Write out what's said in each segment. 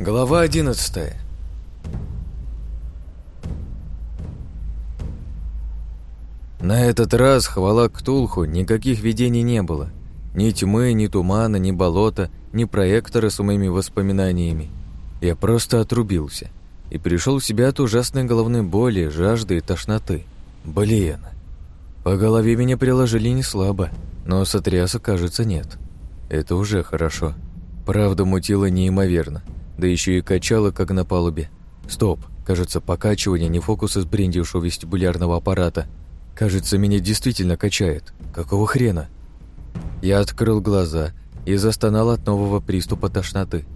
Глава одиннадцатая. На этот раз, хвала Ктулху, никаких видений не было. Ни тьмы, ни тумана, ни болота, ни проектора с моими воспоминаниями. Я просто отрубился и пришел в себя от ужасной головной боли, жажды и тошноты. Блин. По голове меня приложили не слабо, но сотряса, кажется, нет. Это уже хорошо. Правда, мутило неимоверно, да еще и качало, как на палубе. Стоп, кажется, покачивание не фокус из брендившего вестибулярного аппарата. Кажется, меня действительно качает. Какого хрена? Я открыл глаза и застонал от нового приступа тошноты.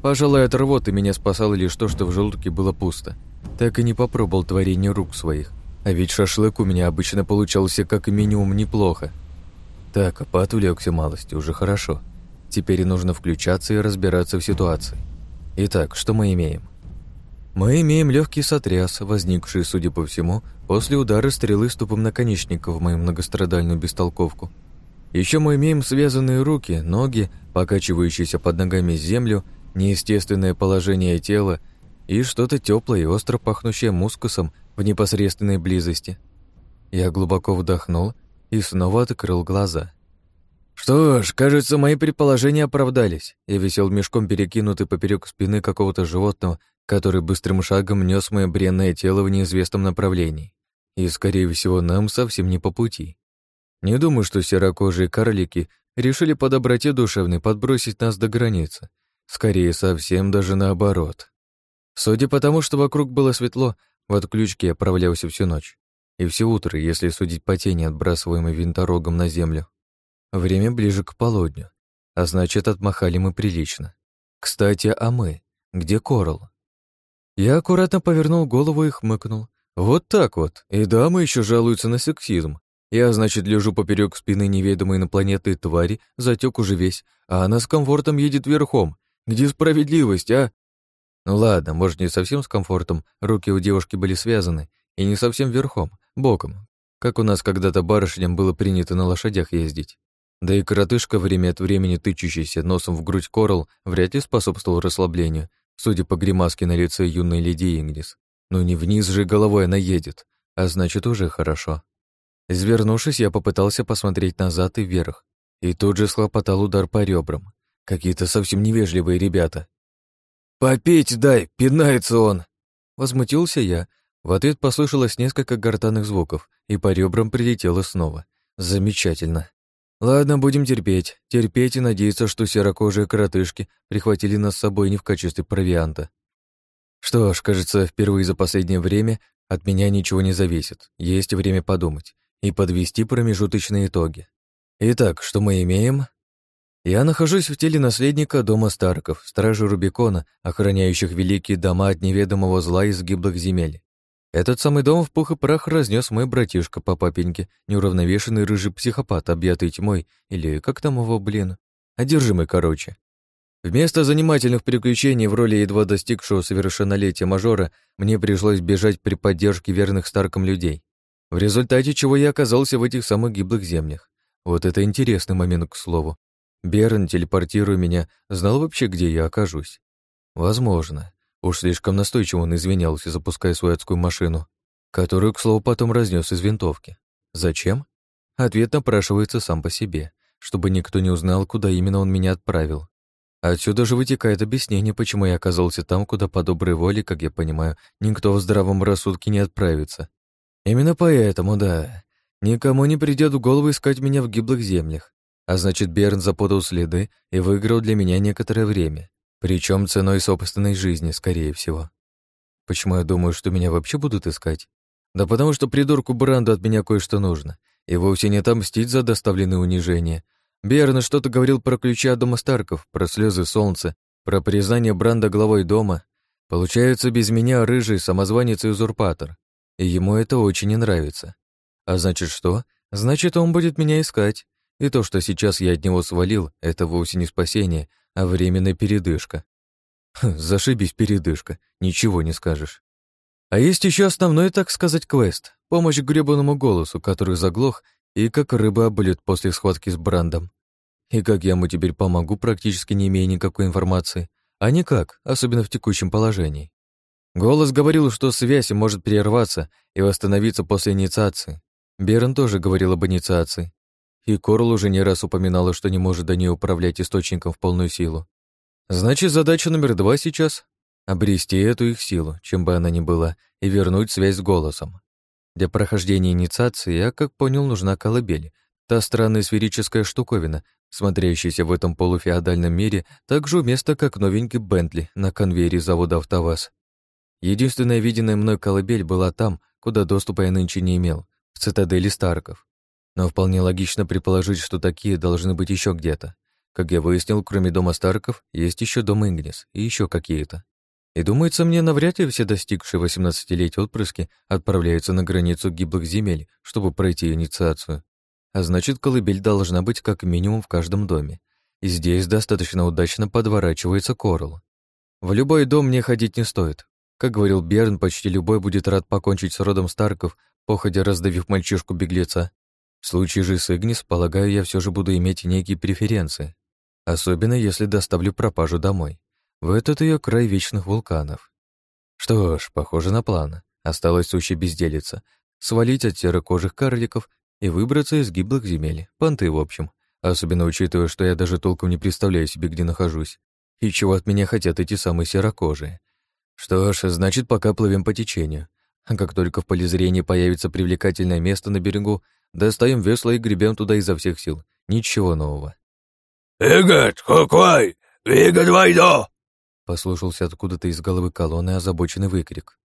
Пожалуй, от рвоты меня спасало лишь то, что в желудке было пусто. Так и не попробовал творение рук своих. А ведь шашлык у меня обычно получался как минимум неплохо. Так, поотвлекся малости, уже хорошо. Теперь нужно включаться и разбираться в ситуации. Итак, что мы имеем? Мы имеем легкий сотряс, возникший, судя по всему, после удара стрелы с тупым наконечником в мою многострадальную бестолковку. Еще мы имеем связанные руки, ноги, покачивающиеся под ногами землю, неестественное положение тела и что-то теплое и остро пахнущее мускусом в непосредственной близости. Я глубоко вдохнул и снова открыл глаза. Что ж, кажется, мои предположения оправдались. Я висел мешком, перекинутый поперек спины какого-то животного, который быстрым шагом нес мое бренное тело в неизвестном направлении. И, скорее всего, нам совсем не по пути. Не думаю, что серокожие карлики решили по доброте душевной подбросить нас до границы. Скорее, совсем даже наоборот. Судя по тому, что вокруг было светло, в отключке я провалялся всю ночь. И все утро, если судить по тени, отбрасываемой винторогом на землю. Время ближе к полудню, а значит, отмахали мы прилично. Кстати, а мы? Где Корал? Я аккуратно повернул голову и хмыкнул. Вот так вот. И дамы еще жалуются на сексизм. Я, значит, лежу поперек спины неведомой инопланетной твари, затек уже весь, а она с комфортом едет верхом. Где справедливость, а? Ну ладно, может, не совсем с комфортом, руки у девушки были связаны, и не совсем верхом, боком, как у нас когда-то барышням было принято на лошадях ездить. Да и коротышка, время от времени тычущийся носом в грудь Корал, вряд ли способствовал расслаблению, судя по гримаске на лице юной леди Ингрис. Ну не вниз же головой она едет, а значит, уже хорошо. Извернувшись, я попытался посмотреть назад и вверх, и тут же схлопотал удар по ребрам. Какие-то совсем невежливые ребята. «Попить дай, пинается он!» Возмутился я. В ответ послышалось несколько гортанных звуков, и по ребрам прилетело снова. Замечательно. Ладно, будем терпеть. Терпеть и надеяться, что серокожие коротышки прихватили нас с собой не в качестве провианта. Что ж, кажется, впервые за последнее время от меня ничего не зависит. Есть время подумать и подвести промежуточные итоги. Итак, что мы имеем? Я нахожусь в теле наследника дома Старков, стражи Рубикона, охраняющих великие дома от неведомого зла из гиблых земель. Этот самый дом в пух и прах разнес мой братишка по папеньке, неуравновешенный рыжий психопат, объятый тьмой, или как там его, блин, одержимый, короче. Вместо занимательных приключений в роли едва достигшего совершеннолетия мажора мне пришлось бежать при поддержке верных Старкам людей, в результате чего я оказался в этих самых гиблых землях. Вот это интересный момент, к слову. Берн, телепортируя меня, знал вообще, где я окажусь. Возможно. Уж слишком настойчиво он извинялся, запуская свою адскую машину, которую, к слову, потом разнес из винтовки. Зачем? Ответ напрашивается сам по себе, чтобы никто не узнал, куда именно он меня отправил. Отсюда же вытекает объяснение, почему я оказался там, куда по доброй воле, как я понимаю, никто в здравом рассудке не отправится. Именно поэтому, да, никому не придет в голову искать меня в гиблых землях. А значит, Берн запутал следы и выиграл для меня некоторое время. Причем ценой собственной жизни, скорее всего. Почему я думаю, что меня вообще будут искать? Да потому что придурку Бранду от меня кое-что нужно. И вовсе не отомстить за доставленные унижения. Берн что-то говорил про ключи от дома Старков, про слезы солнца, про признание Бранда главой дома. Получается, без меня рыжий самозванец и узурпатор. И ему это очень не нравится. А значит что? Значит, он будет меня искать. И то, что сейчас я от него свалил, это вовсе не спасение, а временная передышка. Хм, зашибись передышка, ничего не скажешь. А есть еще основной, так сказать, квест. Помощь гребаному голосу, который заглох и как рыба облет после схватки с Брандом. И как я ему теперь помогу, практически не имея никакой информации. а никак, особенно в текущем положении. Голос говорил, что связь может прерваться и восстановиться после инициации. Берн тоже говорил об инициации. И Корл уже не раз упоминала, что не может до нее управлять источником в полную силу. Значит, задача номер два сейчас — обрести эту их силу, чем бы она ни была, и вернуть связь с голосом. Для прохождения инициации я, как понял, нужна колыбель, та странная сферическая штуковина, смотрящаяся в этом полуфеодальном мире так же уместно, как новенький Бентли на конвейере завода «АвтоВАЗ». Единственная виденная мной колыбель была там, куда доступа я нынче не имел, в цитадели Старков. Но вполне логично предположить, что такие должны быть еще где-то. Как я выяснил, кроме дома Старков, есть еще дом Ингнис и еще какие-то. И думается мне, навряд ли все достигшие 18-летия отпрыски отправляются на границу гиблых земель, чтобы пройти инициацию. А значит, колыбель должна быть как минимум в каждом доме. И здесь достаточно удачно подворачивается Корл. В любой дом мне ходить не стоит. Как говорил Берн, почти любой будет рад покончить с родом Старков, походя раздавив мальчишку-беглеца. В случае же с Игнис, полагаю, я все же буду иметь некие преференции. Особенно, если доставлю пропажу домой в этот ее край вечных вулканов. Что ж, похоже на план. Осталось сущая безделица. Свалить от серокожих карликов и выбраться из гиблых земель. Понты, в общем. Особенно учитывая, что я даже толком не представляю себе, где нахожусь. И чего от меня хотят эти самые серокожие. Что ж, значит, пока плывем по течению. А как только в поле зрения появится привлекательное место на берегу, достаем весла и гребем туда изо всех сил. Ничего нового. «Игорь, какой? Игорь, войду!» Послушался откуда-то из головы колонны озабоченный выкрик.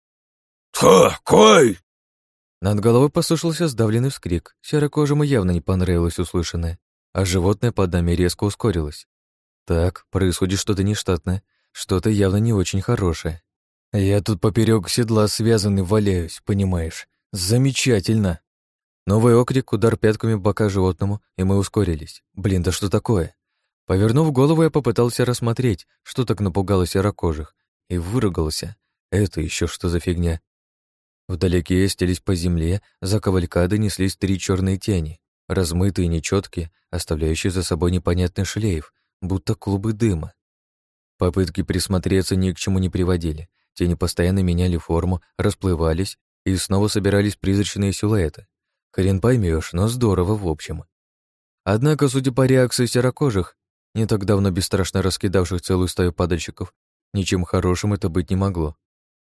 «Какой?» Над головой послышался сдавленный вскрик. Серокожему явно не понравилось услышанное, а животное под нами резко ускорилось. Так, происходит что-то нештатное, что-то явно не очень хорошее. Я тут поперек седла связанный валяюсь, понимаешь? Замечательно! Новый окрик, удар пятками в бока животному, и мы ускорились. Блин, да что такое? Повернув голову, я попытался рассмотреть, что так напугало серокожих, и выругался. Это еще что за фигня? Вдалеке стелись по земле, за кавалькадой неслись три черные тени, размытые и нечеткие, оставляющие за собой непонятный шлейф, будто клубы дыма. Попытки присмотреться ни к чему не приводили. Тени постоянно меняли форму, расплывались, и снова собирались призрачные силуэты. Хрен поймешь, но здорово в общем. Однако, судя по реакции серокожих, не так давно бесстрашно раскидавших целую стаю падальщиков, ничем хорошим это быть не могло.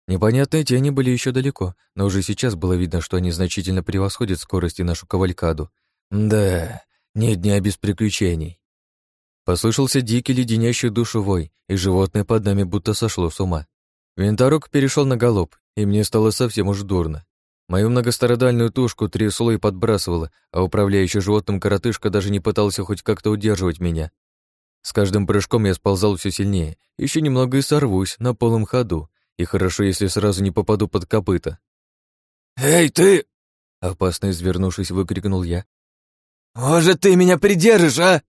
Непонятные тени были еще далеко, но уже сейчас было видно, что они значительно превосходят скорости нашу кавалькаду. Да, нет дня без приключений. Послышался дикий леденящий душу вой, и животное под нами будто сошло с ума. Винторог перешел на галоп, и мне стало совсем уж дурно. Мою многострадальную тушку трясло и подбрасывало, а управляющий животным коротышка даже не пытался хоть как-то удерживать меня. С каждым прыжком я сползал все сильнее, еще немного и сорвусь на полном ходу, и хорошо, если сразу не попаду под копыта. «Эй, ты!» — опасно извернувшись, выкрикнул я. «Может, ты меня придержишь, а?»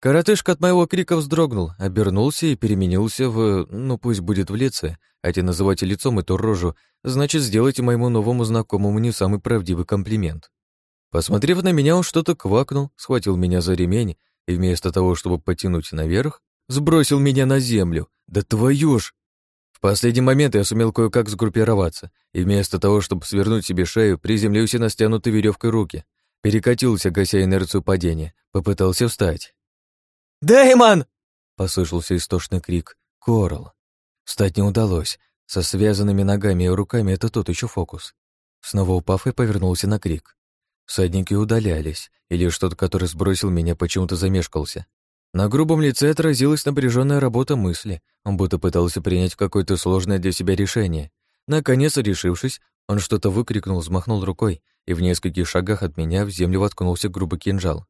Коротышка от моего крика вздрогнул, обернулся и переменился в... ну, пусть будет в лице, хотя называть лицом эту рожу, значит, сделайте моему новому знакомому не самый правдивый комплимент. Посмотрев на меня, он что-то квакнул, схватил меня за ремень и вместо того, чтобы потянуть наверх, сбросил меня на землю. Да твою ж! В последний момент я сумел кое-как сгруппироваться, и вместо того, чтобы свернуть себе шею, приземлился на стянутой веревкой руки. Перекатился, гася инерцию падения, попытался встать. «Дэймон!» — послышался истошный крик. «Коралл!» Встать не удалось. Со связанными ногами и руками это тот еще фокус. Снова упав, и повернулся на крик. Всадники удалялись, или что-то, который сбросил меня, почему-то замешкался. На грубом лице отразилась напряженная работа мысли. Он будто пытался принять какое-то сложное для себя решение. Наконец, решившись, он что-то выкрикнул, взмахнул рукой, и в нескольких шагах от меня в землю воткнулся грубый кинжал.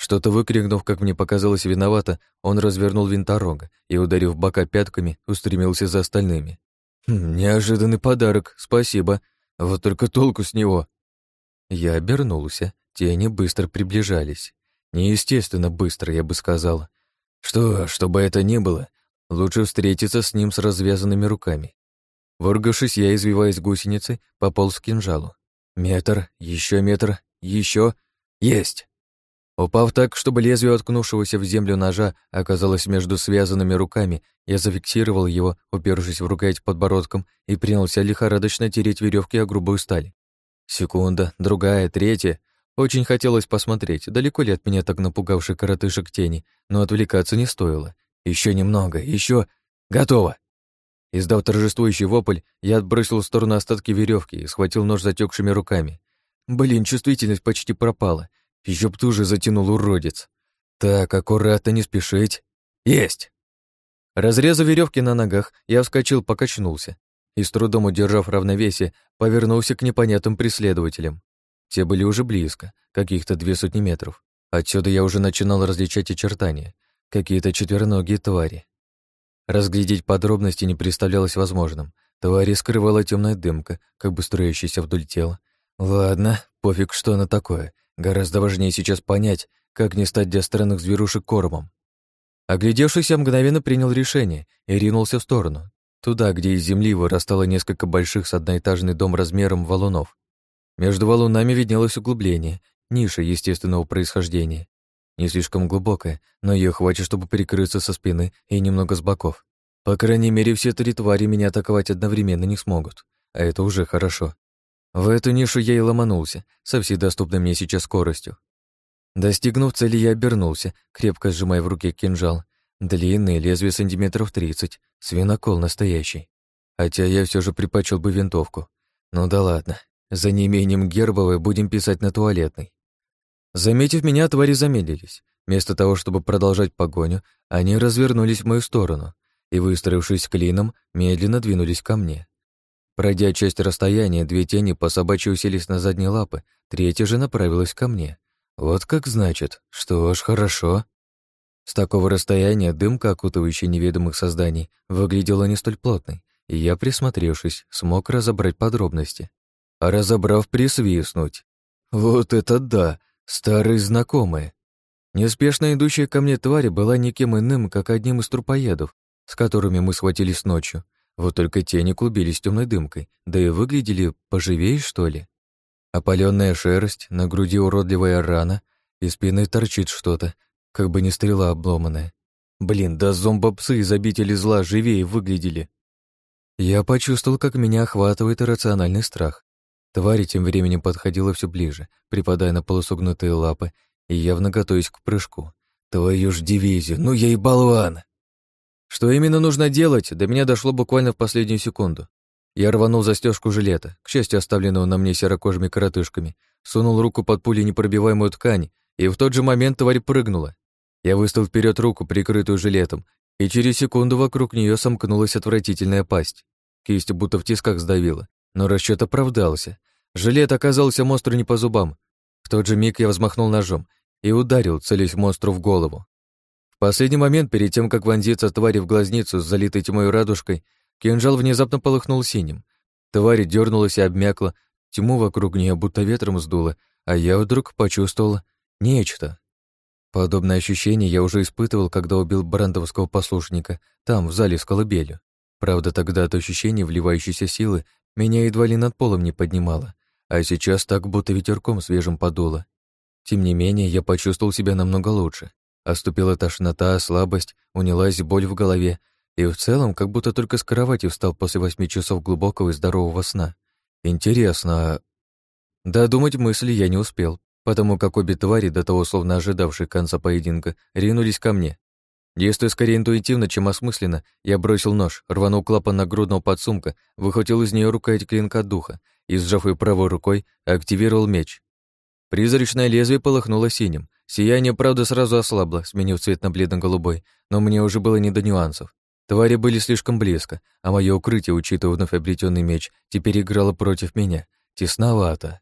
Что-то выкрикнув, как мне показалось, виновато, он развернул винторога и, ударив бока пятками, устремился за остальными. Хм, «Неожиданный подарок, спасибо. Вот только толку с него. Я обернулся, тени быстро приближались. Неестественно быстро, я бы сказал. Что, что бы это ни было, лучше встретиться с ним с развязанными руками. Воргавшись, я, извиваясь гусеницей, пополз к кинжалу. Метр, еще метр, еще. Есть! Упав так, чтобы лезвие откнувшегося в землю ножа оказалось между связанными руками, я зафиксировал его, упершись в рукоять подбородком, и принялся лихорадочно тереть веревки о грубую сталь. Секунда, другая, третья. Очень хотелось посмотреть, далеко ли от меня так напугавший коротышек тени, но отвлекаться не стоило. Еще немного, еще Готово! Издав торжествующий вопль, я отбросил в сторону остатки веревки и схватил нож затекшими руками. Блин, чувствительность почти пропала. Еще б туже затянул уродец. Так, аккуратно, не спешить. Есть! Разрезав веревки на ногах, я вскочил, покачнулся и, с трудом удержав равновесие, повернулся к непонятным преследователям. Те были уже близко, каких-то две сотни метров. Отсюда я уже начинал различать очертания. Какие-то четвероногие твари. Разглядеть подробности не представлялось возможным. Твари скрывала темная дымка, как бы строящаяся вдоль тела. Ладно, пофиг, что она такое. Гораздо важнее сейчас понять, как не стать для странных зверушек кормом. Оглядевшись, я мгновенно принял решение и ринулся в сторону. Туда, где из земли вырастало несколько больших с одноэтажный дом размером валунов. Между валунами виднелось углубление, ниша естественного происхождения. Не слишком глубокая, но ее хватит, чтобы перекрыться со спины и немного с боков. По крайней мере, все три твари меня атаковать одновременно не смогут, а это уже хорошо. В эту нишу я и ломанулся, со всей доступной мне сейчас скоростью. Достигнув цели, я обернулся, крепко сжимая в руке кинжал. Длинный, лезвие сантиметров тридцать, свинокол настоящий. Хотя я все же предпочел бы винтовку. Ну да ладно, за неимением гербовой будем писать на туалетной. Заметив меня, твари замедлились. Вместо того, чтобы продолжать погоню, они развернулись в мою сторону и, выстроившись клином, медленно двинулись ко мне. Пройдя часть расстояния, две тени по собачьи уселись на задние лапы, третья же направилась ко мне. Вот как значит. Что ж, хорошо. С такого расстояния дымка, окутывающая неведомых созданий, выглядела не столь плотной, и я, присмотревшись, смог разобрать подробности. А разобрав, присвистнуть. Вот это да! Старые знакомые. Неспешно идущая ко мне тварь была никем иным, как одним из трупоедов, с которыми мы схватились ночью. Вот только тени клубились темной дымкой, да и выглядели поживее, что ли. Опаленная шерсть, на груди уродливая рана, из спины торчит что-то, как бы не стрела обломанная. Блин, да зомбопсы из обители зла живее выглядели. Я почувствовал, как меня охватывает иррациональный страх. Тварь тем временем подходила все ближе, припадая на полусогнутые лапы и явно готовясь к прыжку. Твою ж дивизию, ну я и болван! Что именно нужно делать, до меня дошло буквально в последнюю секунду. Я рванул застежку жилета, к счастью, оставленного на мне серокожими коротышками, сунул руку под пулей непробиваемую ткань, и в тот же момент тварь прыгнула. Я выставил вперед руку, прикрытую жилетом, и через секунду вокруг нее сомкнулась отвратительная пасть. Кисть будто в тисках сдавила, но расчет оправдался. Жилет оказался монстру не по зубам. В тот же миг я взмахнул ножом и ударил, целясь монстру в голову последний момент, перед тем, как вонзиться твари в глазницу с залитой тьмой радужкой, кинжал внезапно полыхнул синим. Тварь дернулась и обмякла, тьму вокруг нее будто ветром сдуло, а я вдруг почувствовал нечто. Подобное ощущение я уже испытывал, когда убил брандовского послушника, там, в зале с колыбелью. Правда, тогда от ощущения вливающейся силы меня едва ли над полом не поднимало, а сейчас так будто ветерком свежим подуло. Тем не менее, я почувствовал себя намного лучше. Оступила тошнота, слабость, унялась боль в голове, и в целом как будто только с кровати встал после восьми часов глубокого и здорового сна. Интересно, а... Додумать мысли я не успел, потому как обе твари, до того словно ожидавшие конца поединка, ринулись ко мне. Действуя скорее интуитивно, чем осмысленно, я бросил нож, рванул клапан нагрудного подсумка, выхватил из нее рукоять клинка духа и, сжав ее правой рукой, активировал меч. Призрачное лезвие полыхнуло синим, Сияние, правда, сразу ослабло, сменив цвет на бледно-голубой, но мне уже было не до нюансов. Твари были слишком близко, а мое укрытие, учитывая вновь обретенный меч, теперь играло против меня. Тесновато.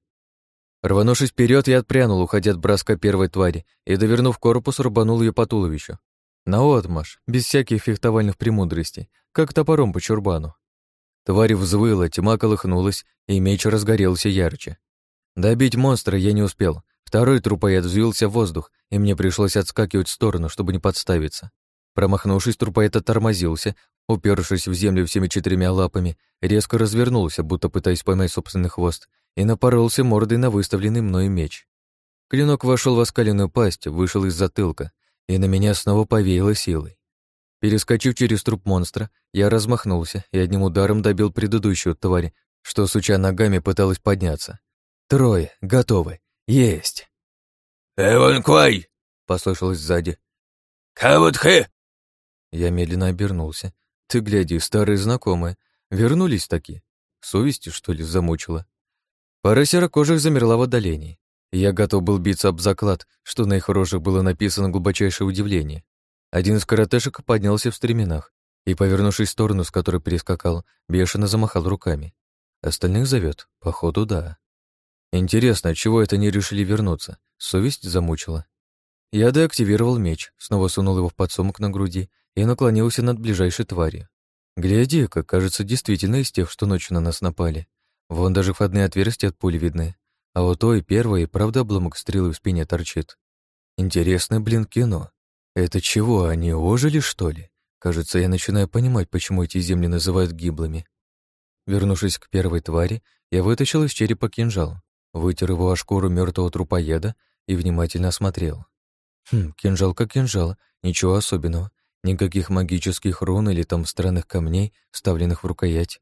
Рванувшись вперед, я отпрянул, уходя от броска первой твари, и, довернув корпус, рубанул ее по туловищу. Наотмашь, без всяких фехтовальных премудростей, как топором по чурбану. Тварь взвыла, тьма колыхнулась, и меч разгорелся ярче. Добить монстра я не успел, Второй трупоед взвился в воздух, и мне пришлось отскакивать в сторону, чтобы не подставиться. Промахнувшись, трупоед оттормозился, упершись в землю всеми четырьмя лапами, резко развернулся, будто пытаясь поймать собственный хвост, и напоролся мордой на выставленный мной меч. Клинок вошел в оскаленную пасть, вышел из затылка, и на меня снова повеяло силой. Перескочив через труп монстра, я размахнулся и одним ударом добил предыдущую тварь, что, суча ногами, пыталась подняться. Трое, готовы, есть. «Эван Квай!» — послышалось сзади. «Кавутхэ!» Я медленно обернулся. Ты гляди, старые знакомые. Вернулись таки. Совести, что ли, замучила? Пара серокожих замерла в отдалении. Я готов был биться об заклад, что на их рожах было написано глубочайшее удивление. Один из коротышек поднялся в стременах и, повернувшись в сторону, с которой перескакал, бешено замахал руками. Остальных зовет? Походу, да. Интересно, чего это они решили вернуться? Совесть замучила. Я деактивировал меч, снова сунул его в подсумок на груди и наклонился над ближайшей тварью. Гляди-ка, кажется, действительно из тех, что ночью на нас напали. Вон даже входные отверстия от пули видны. А вот той первой, правда, обломок стрелы в спине торчит. Интересное, блин, кино. Это чего, они ожили, что ли? Кажется, я начинаю понимать, почему эти земли называют гиблыми. Вернувшись к первой твари, я вытащил из черепа кинжал, вытер его о шкуру мертвого трупоеда и внимательно осмотрел. Хм, кинжал как кинжал, ничего особенного. Никаких магических рун или там странных камней, вставленных в рукоять.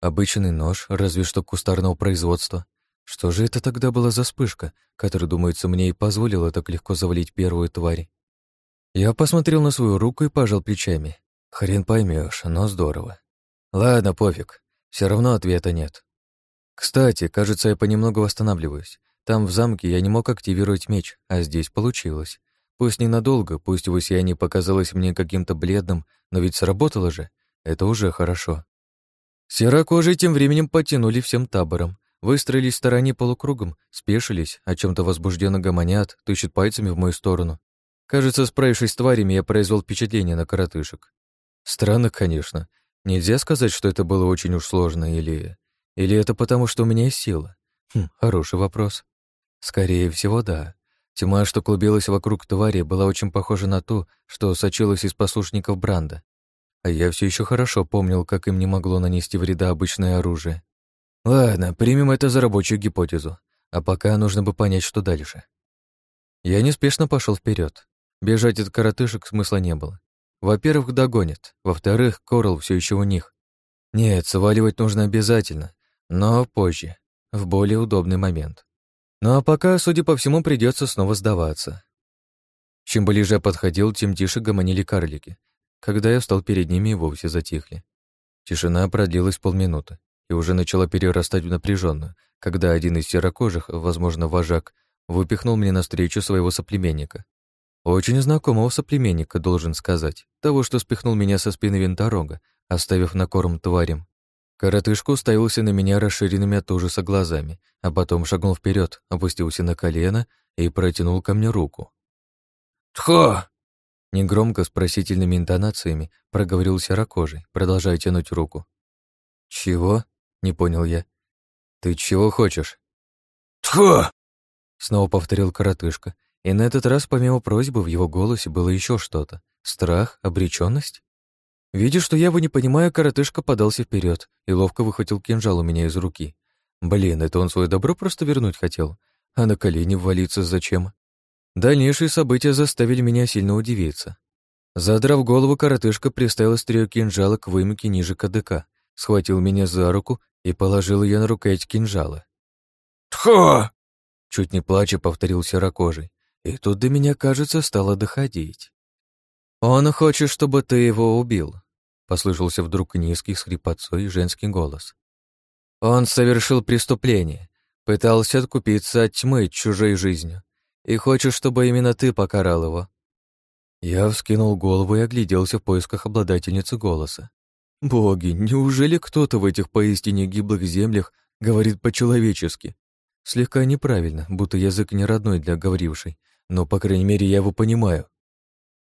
Обычный нож, разве что кустарного производства. Что же это тогда была за вспышка, которая, думается, мне и позволила так легко завалить первую тварь? Я посмотрел на свою руку и пожал плечами. Хрен поймешь, но здорово. Ладно, пофиг, все равно ответа нет. Кстати, кажется, я понемногу восстанавливаюсь. Там, в замке, я не мог активировать меч, а здесь получилось. Пусть ненадолго, пусть его сияние показалось мне каким-то бледным, но ведь сработало же. Это уже хорошо. Серокожие тем временем потянули всем табором. Выстроились в стороне полукругом, спешились, о чем то возбужденно гомонят, тычут пальцами в мою сторону. Кажется, справившись с тварями, я произвел впечатление на коротышек. Странно, конечно. Нельзя сказать, что это было очень уж сложно, или... Или это потому, что у меня есть сила? Хм, хороший вопрос. Скорее всего, да. Тьма, что клубилась вокруг твари, была очень похожа на ту, что сочилась из послушников Бранда. А я все еще хорошо помнил, как им не могло нанести вреда обычное оружие. Ладно, примем это за рабочую гипотезу. А пока нужно бы понять, что дальше. Я неспешно пошел вперед. Бежать от коротышек смысла не было. Во-первых, догонят. Во-вторых, Корал все еще у них. Нет, сваливать нужно обязательно, но позже, в более удобный момент. Ну а пока, судя по всему, придется снова сдаваться. Чем ближе я подходил, тем тише гомонили карлики. Когда я встал перед ними, и вовсе затихли. Тишина продлилась полминуты и уже начала перерастать в напряженную, когда один из серокожих, возможно, вожак, выпихнул мне навстречу своего соплеменника. Очень знакомого соплеменника, должен сказать, того, что спихнул меня со спины винторога, оставив на корм тварям. Коротышка уставился на меня расширенными от ужаса глазами, а потом шагнул вперед, опустился на колено и протянул ко мне руку. «Тхо!» Негромко, с просительными интонациями проговорил серокожий, продолжая тянуть руку. «Чего?» — не понял я. «Ты чего хочешь?» «Тхо!» Снова повторил коротышка, и на этот раз помимо просьбы в его голосе было еще что-то. Страх, обреченность. Видя, что я его не понимаю, коротышка подался вперед и ловко выхватил кинжал у меня из руки. Блин, это он свое добро просто вернуть хотел. А на колени ввалиться зачем? Дальнейшие события заставили меня сильно удивиться. Задрав голову, коротышка приставил острие кинжала к вымке ниже КДК, схватил меня за руку и положил ее на рукоять кинжала. «Тхо!» Чуть не плача повторил серокожий. И тут до меня, кажется, стало доходить. «Он хочет, чтобы ты его убил», — послышался вдруг низкий с хрипотцой женский голос. «Он совершил преступление, пытался откупиться от тьмы чужой жизнью, и хочет, чтобы именно ты покарал его». Я вскинул голову и огляделся в поисках обладательницы голоса. Боги, неужели кто-то в этих поистине гиблых землях говорит по-человечески? Слегка неправильно, будто язык не родной для говорившей, но, по крайней мере, я его понимаю.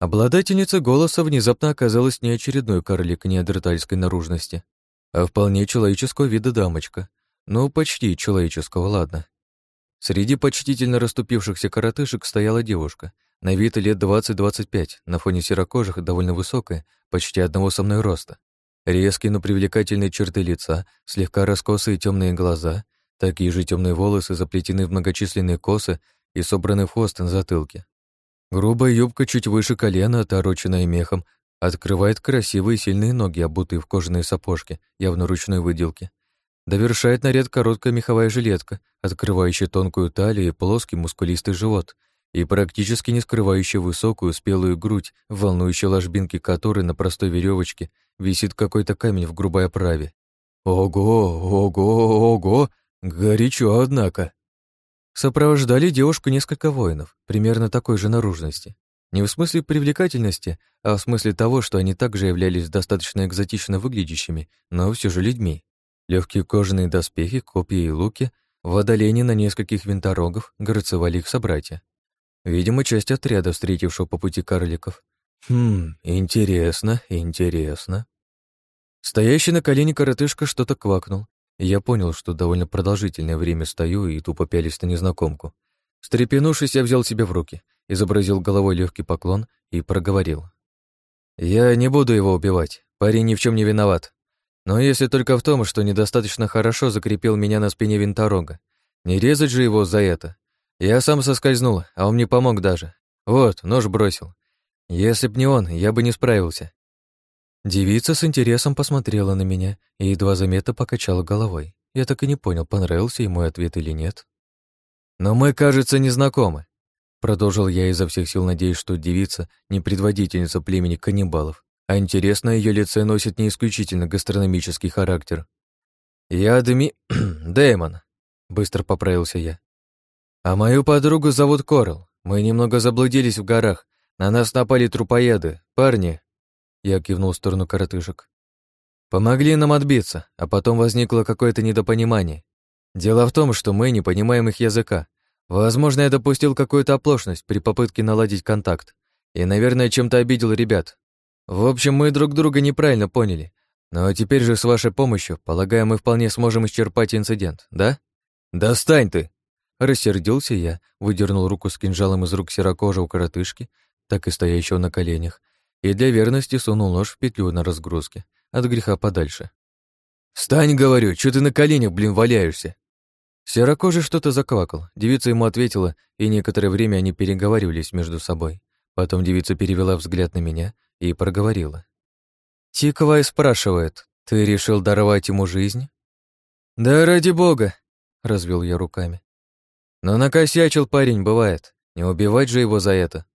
Обладательница голоса внезапно оказалась не очередной карлик неандертальской наружности, а вполне человеческого вида дамочка. Ну, почти человеческого, ладно. Среди почтительно расступившихся коротышек стояла девушка, на вид лет 20-25, на фоне серокожих довольно высокая, почти одного со мной роста. Резкие, но привлекательные черты лица, слегка раскосые темные глаза, такие же темные волосы, заплетены в многочисленные косы и собранный хвост на затылке. Грубая юбка чуть выше колена, отороченная мехом, открывает красивые сильные ноги, обутые в кожаные сапожки, явно ручной выделки. Довершает наряд короткая меховая жилетка, открывающая тонкую талию и плоский мускулистый живот, и практически не скрывающая высокую спелую грудь, волнующей ложбинки которой на простой веревочке висит какой-то камень в грубой оправе. Ого, ого, ого, горячо, однако. Сопровождали девушку несколько воинов, примерно такой же наружности. Не в смысле привлекательности, а в смысле того, что они также являлись достаточно экзотично выглядящими, но все же людьми. Легкие кожаные доспехи, копья и луки, водолени на нескольких винторогов горцевали их собратья. Видимо, часть отряда, встретившего по пути карликов. Хм, интересно, интересно. Стоящий на колене коротышка что-то квакнул, я понял, что довольно продолжительное время стою и тупо пялись на незнакомку. Стрепенувшись, я взял себя в руки, изобразил головой легкий поклон и проговорил. «Я не буду его убивать, парень ни в чем не виноват. Но если только в том, что недостаточно хорошо закрепил меня на спине винторога. Не резать же его за это. Я сам соскользнул, а он мне помог даже. Вот, нож бросил. Если б не он, я бы не справился. Девица с интересом посмотрела на меня и едва заметно покачала головой. Я так и не понял, понравился мой ответ или нет. «Но мы, кажется, не знакомы», — продолжил я изо всех сил, надеясь, что девица не предводительница племени каннибалов, а интерес на ее лице носит не исключительно гастрономический характер. «Я Дми... Дэймон», — быстро поправился я. «А мою подругу зовут Корл. Мы немного заблудились в горах. На нас напали трупоеды. Парни, я кивнул в сторону коротышек. Помогли нам отбиться, а потом возникло какое-то недопонимание. Дело в том, что мы не понимаем их языка. Возможно, я допустил какую-то оплошность при попытке наладить контакт. И, наверное, чем-то обидел ребят. В общем, мы друг друга неправильно поняли. Но теперь же с вашей помощью, полагаю, мы вполне сможем исчерпать инцидент, да? Достань ты! Рассердился я, выдернул руку с кинжалом из рук серокожего коротышки, так и стоящего на коленях, и для верности сунул нож в петлю на разгрузке, от греха подальше. «Встань, говорю, что ты на коленях, блин, валяешься?» Серокожий что-то заквакал, девица ему ответила, и некоторое время они переговаривались между собой. Потом девица перевела взгляд на меня и проговорила. «Тиквай спрашивает, ты решил даровать ему жизнь?» «Да ради бога!» — развел я руками. «Но накосячил парень, бывает. Не убивать же его за это.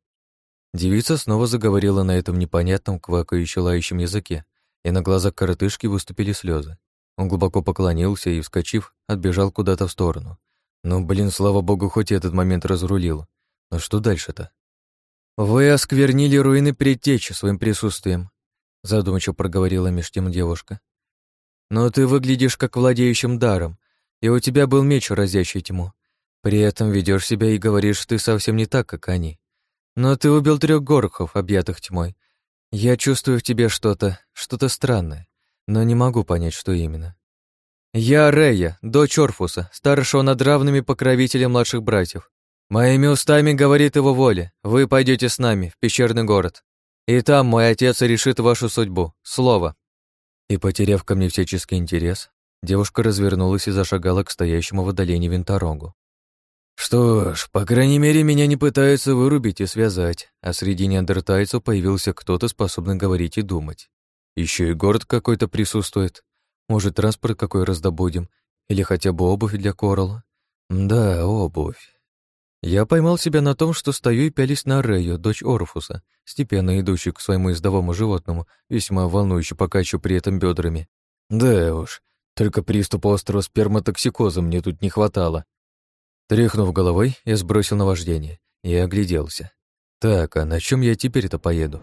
Девица снова заговорила на этом непонятном, квакающем лающем языке, и на глазах коротышки выступили слезы. Он глубоко поклонился и, вскочив, отбежал куда-то в сторону. Ну, блин, слава богу, хоть этот момент разрулил. Но что дальше-то? «Вы осквернили руины предтечи своим присутствием», задумчиво проговорила меж тем девушка. «Но ты выглядишь как владеющим даром, и у тебя был меч, разящий тьму. При этом ведешь себя и говоришь ты совсем не так, как они. Но ты убил трех горхов, объятых тьмой. Я чувствую в тебе что-то, что-то странное, но не могу понять, что именно. Я Рея, дочь Орфуса, старшего над равными покровителя младших братьев. Моими устами говорит его воля. Вы пойдете с нами в пещерный город. И там мой отец решит вашу судьбу. Слово. И, потеряв ко мне всяческий интерес, девушка развернулась и зашагала к стоящему в отдалении винторогу. Что ж, по крайней мере, меня не пытаются вырубить и связать, а среди неандертальцев появился кто-то, способный говорить и думать. Еще и город какой-то присутствует. Может, транспорт какой раздобудем, или хотя бы обувь для Коралла. Да, обувь. Я поймал себя на том, что стою и пялись на Рею, дочь Орфуса, степенно идущую к своему издовому животному, весьма волнующе покачу при этом бедрами. Да уж, только приступа острого сперматоксикоза мне тут не хватало. Тряхнув головой, я сбросил наваждение и огляделся. Так, а на чем я теперь-то поеду?